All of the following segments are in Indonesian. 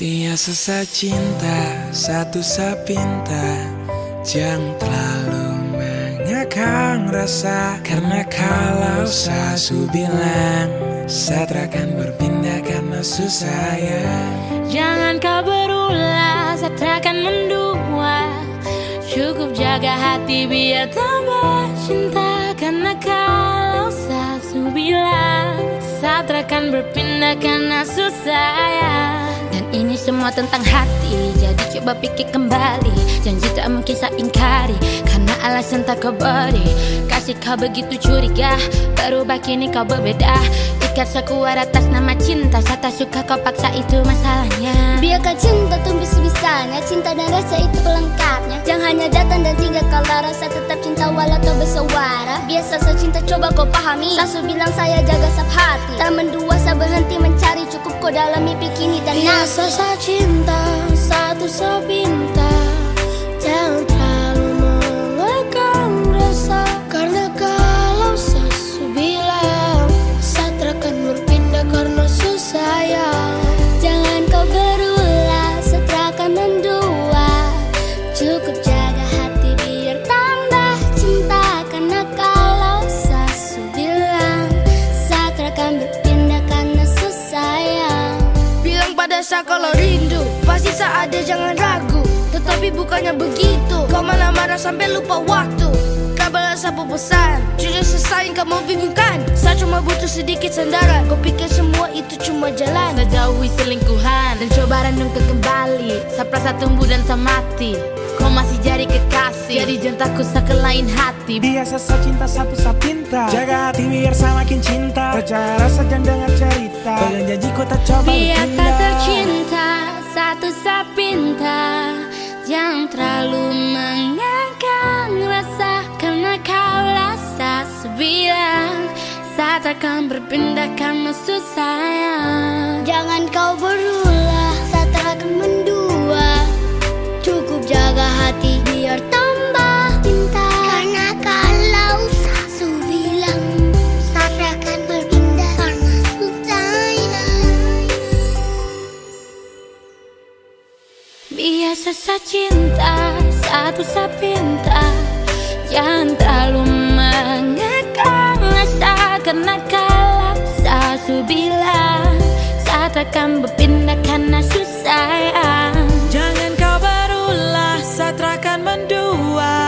Dia sesat cinta, satu sapinta Jangan terlalu mengekang rasa. Karena kalau sasu bilang Satra akan berpindah karena susah ya. Jangan kau berulah, satra akan mendua. Cukup jaga hati biar tambah cinta. Karena kalau sasu bilang Satra akan berpindah karena susah ya. Dan ini semua tentang hati Jadi coba pikir kembali. Janji tak mungkin saya ingkari alasan tak kau beri. Kasih kau begitu curiga Berubah kini kau berbeda. Ikat sekuat atas nama cinta Saya tak suka kau paksa itu masalahnya. Biarkan cinta tumbuh sebisanya Cinta dan rasa itu pelengkapnya. Jangan hanya datang dan tinggal Kalau rasa tetap cinta walau tak bersuara. Biasa saya cinta coba kau pahami. Sasu bilang saya jaga sab hati. Tak mendua saya berhenti mencari Cukup kau dalam mimpi kini dan Biasa nafsu. saya cinta Saya kalau rindu. Pasti saya ada jangan ragu. Tetapi bukannya begitu. Kau malah marah sampai lupa waktu. Tak balas apa pesan? Jujur sesayang kamu bingungkan. Saya cuma butuh sedikit sandaran. Kau pikir semua itu cuma jalan. Saya selingkuhan Dan coba renungkan kembali. Saya perasa tumbuh dan tak mati Kau masih jadi kekasih. Jadi ke lain hati. Dia sesat cinta satu sapinta Jaga hati biar semakin cinta. Percaya rasa jangan dengar cerita. Pegang janji kau tak coba Biasa tercinta Satu sapinta Jangan terlalu mengangkang rasa. Karena kau rasa sebilang. Saat akan berpindah karena susah ya. Jangan kau berulah Saya cinta Satu sapinta Jangan terlalu mengekang rasa Karena kalau sasu bilang Saat akan berpindah karena susah. Ya. Jangan kau berulah Satra akan mendua.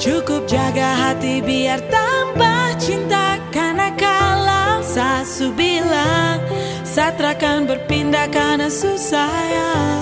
Cukup jaga hati biar tambah cinta Karena kalau sasu bilang Satra akan berpindah karena susah. ya